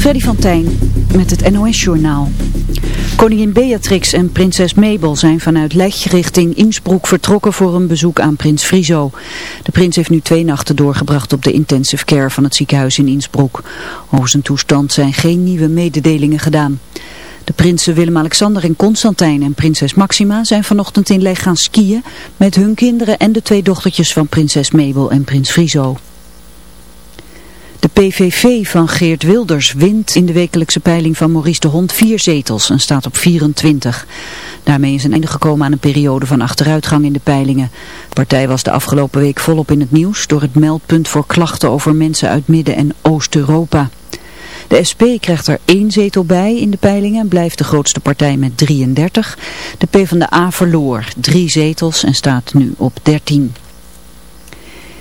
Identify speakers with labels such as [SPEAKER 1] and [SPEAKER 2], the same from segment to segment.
[SPEAKER 1] Freddy van Tijn met het NOS-journaal. Koningin Beatrix en prinses Mabel zijn vanuit Lech richting Innsbruck vertrokken voor een bezoek aan prins Friso. De prins heeft nu twee nachten doorgebracht op de intensive care van het ziekenhuis in Innsbruck. Over zijn toestand zijn geen nieuwe mededelingen gedaan. De prinsen Willem-Alexander en Constantijn en prinses Maxima zijn vanochtend in Lech gaan skiën met hun kinderen en de twee dochtertjes van prinses Mabel en prins Friso. De PVV van Geert Wilders wint in de wekelijkse peiling van Maurice de Hond vier zetels en staat op 24. Daarmee is een einde gekomen aan een periode van achteruitgang in de peilingen. De partij was de afgelopen week volop in het nieuws door het meldpunt voor klachten over mensen uit Midden- en Oost-Europa. De SP krijgt er één zetel bij in de peilingen en blijft de grootste partij met 33. De PvdA verloor drie zetels en staat nu op 13.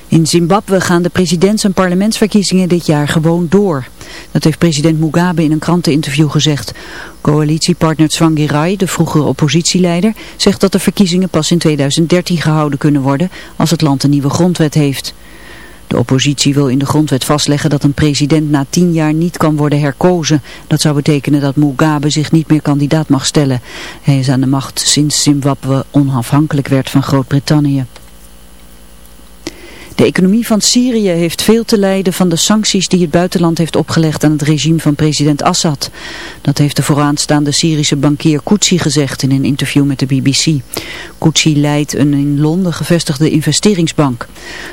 [SPEAKER 1] In Zimbabwe gaan de presidents- en parlementsverkiezingen dit jaar gewoon door. Dat heeft president Mugabe in een kranteninterview gezegd. Coalitiepartner Tsvangirai, de vroegere oppositieleider, zegt dat de verkiezingen pas in 2013 gehouden kunnen worden als het land een nieuwe grondwet heeft. De oppositie wil in de grondwet vastleggen dat een president na tien jaar niet kan worden herkozen. Dat zou betekenen dat Mugabe zich niet meer kandidaat mag stellen. Hij is aan de macht sinds Zimbabwe onafhankelijk werd van Groot-Brittannië. De economie van Syrië heeft veel te lijden van de sancties die het buitenland heeft opgelegd aan het regime van president Assad. Dat heeft de vooraanstaande Syrische bankier Koutsi gezegd in een interview met de BBC. Koutsi leidt een in Londen gevestigde investeringsbank.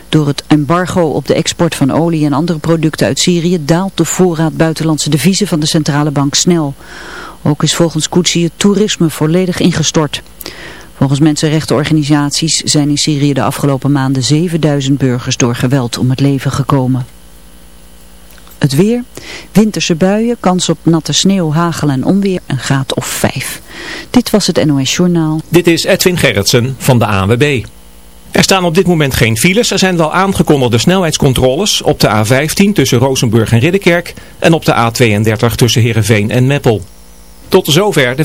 [SPEAKER 1] Door het embargo op de export van olie en andere producten uit Syrië daalt de voorraad buitenlandse deviezen van de centrale bank snel. Ook is volgens Koetsi het toerisme volledig ingestort. Volgens mensenrechtenorganisaties zijn in Syrië de afgelopen maanden 7000 burgers door geweld om het leven gekomen. Het weer, winterse buien, kans op natte sneeuw, hagel en onweer, een graad of 5. Dit was het NOS Journaal.
[SPEAKER 2] Dit is Edwin Gerritsen van de ANWB. Er staan op dit moment geen files. Er zijn wel aangekondigde snelheidscontroles op de A15 tussen Rozenburg en Ridderkerk en op de A32 tussen Heerenveen en Meppel. Tot zover de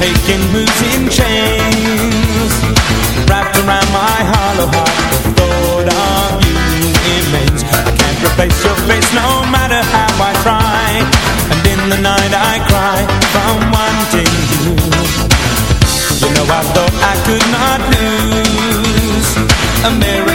[SPEAKER 3] Taking moves in chains Wrapped around my hollow heart The thought of you remains I can't replace your face no matter how I try. And in the night I cry from wanting you. You know I thought I could not lose America was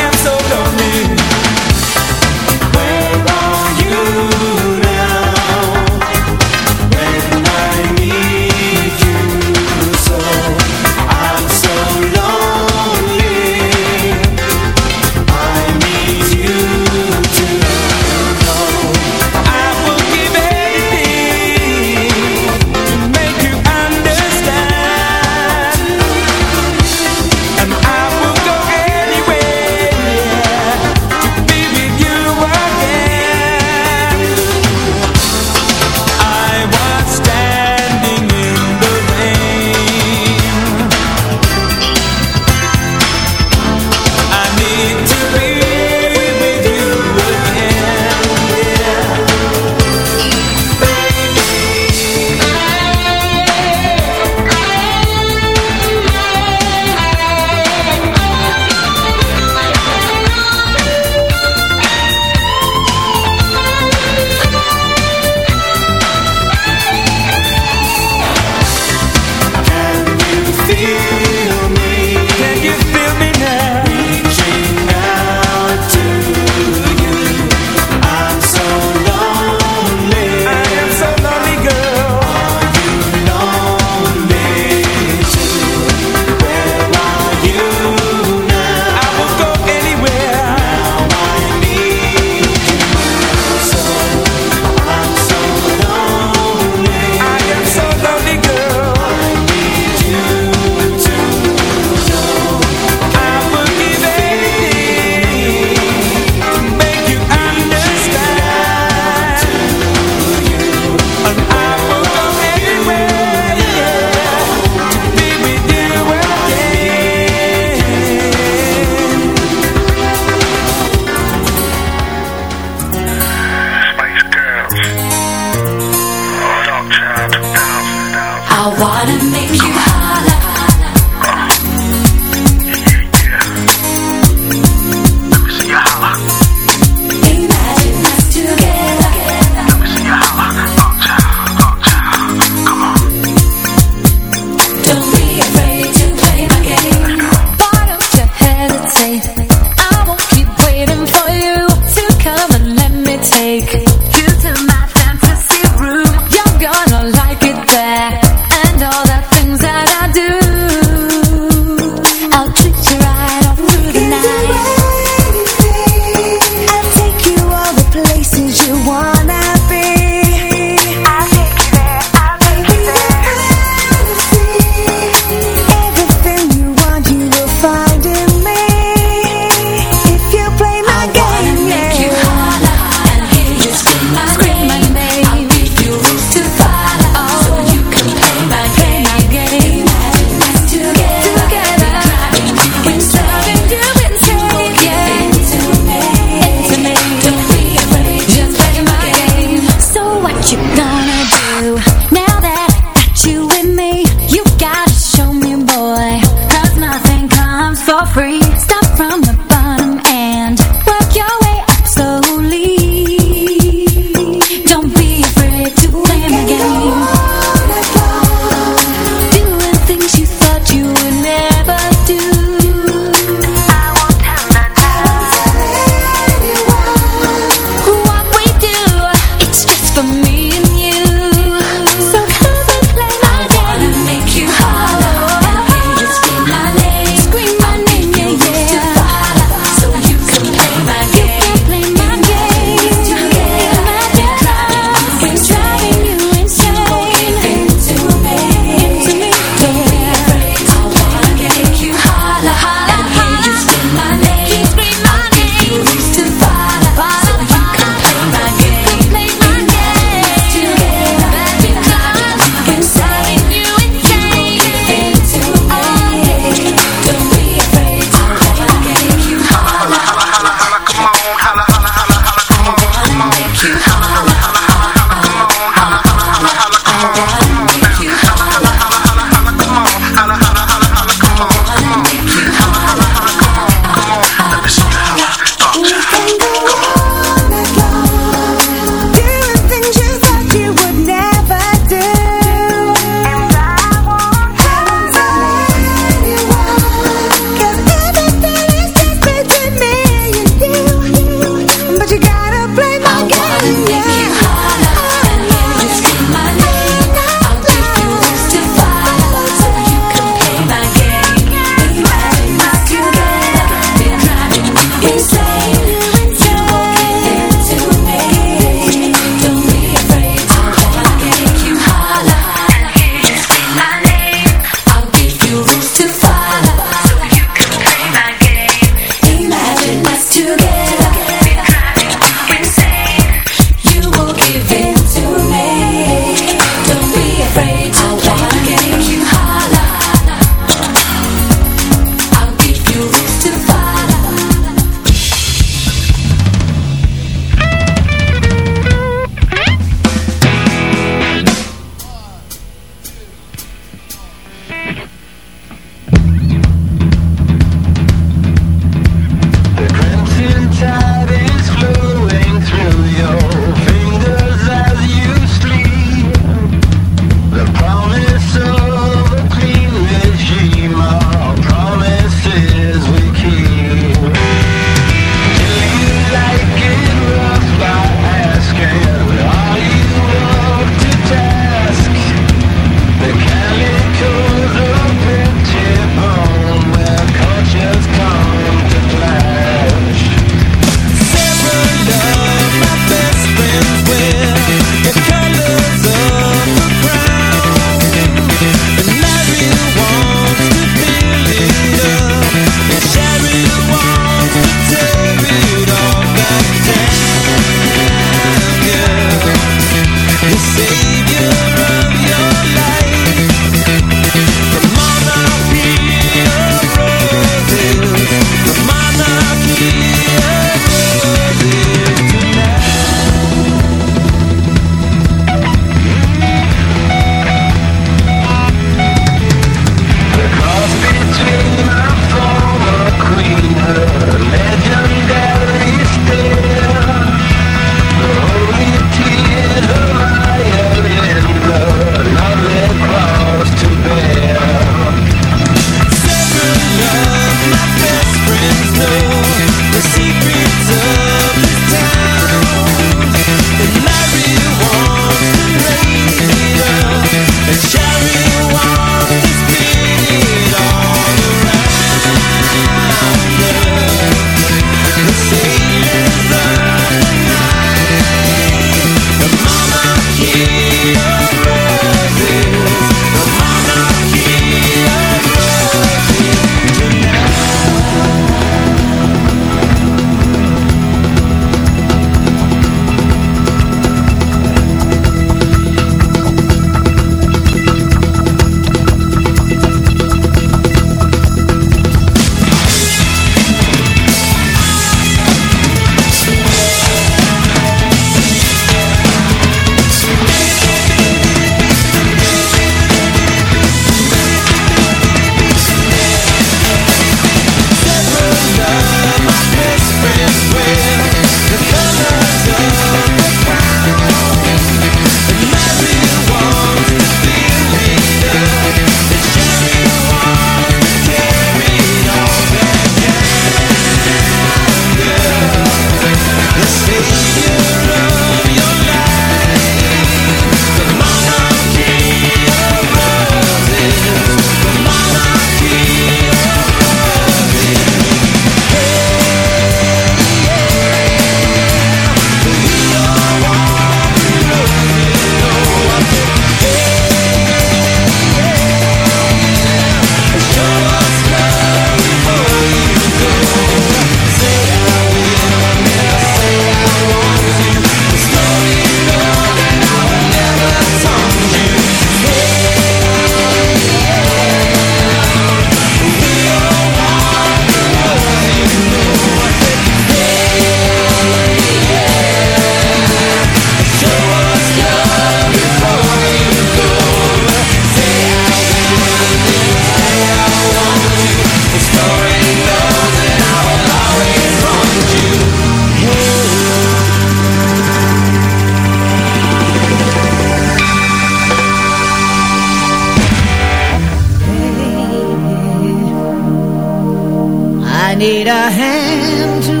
[SPEAKER 3] need
[SPEAKER 4] a hand to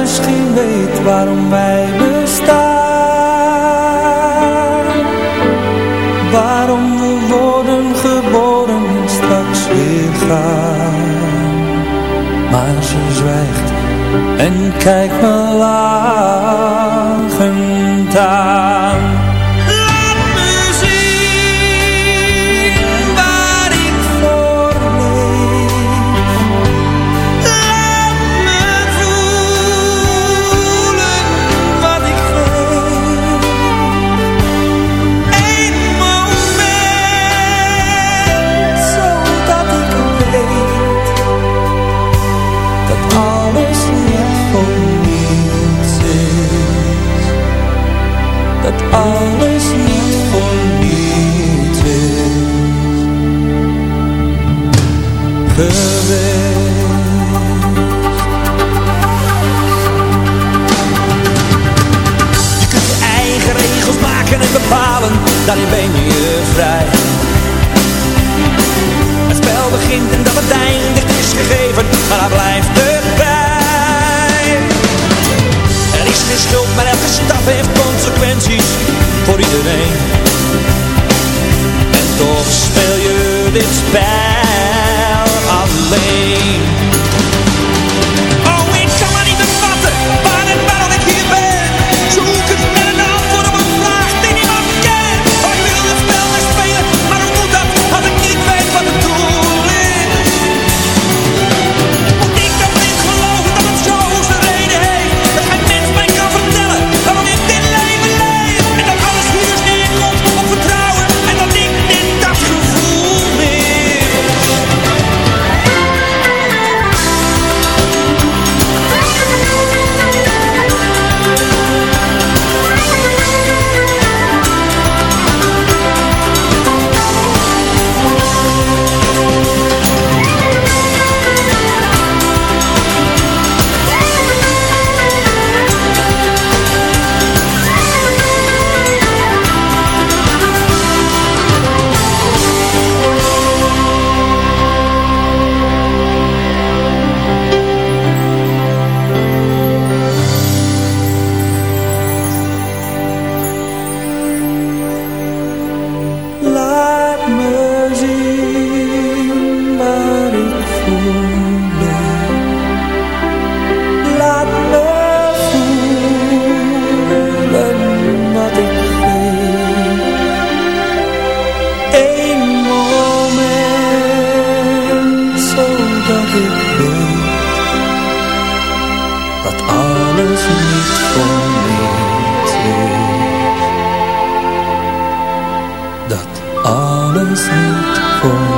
[SPEAKER 3] misschien weet waarom wij its bad. dat alles
[SPEAKER 5] heeft voor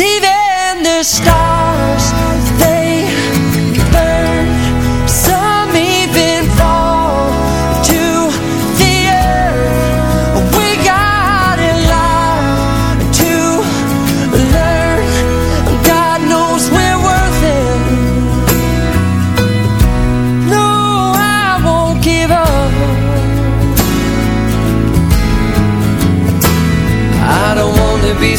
[SPEAKER 6] even the stars,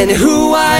[SPEAKER 6] And who I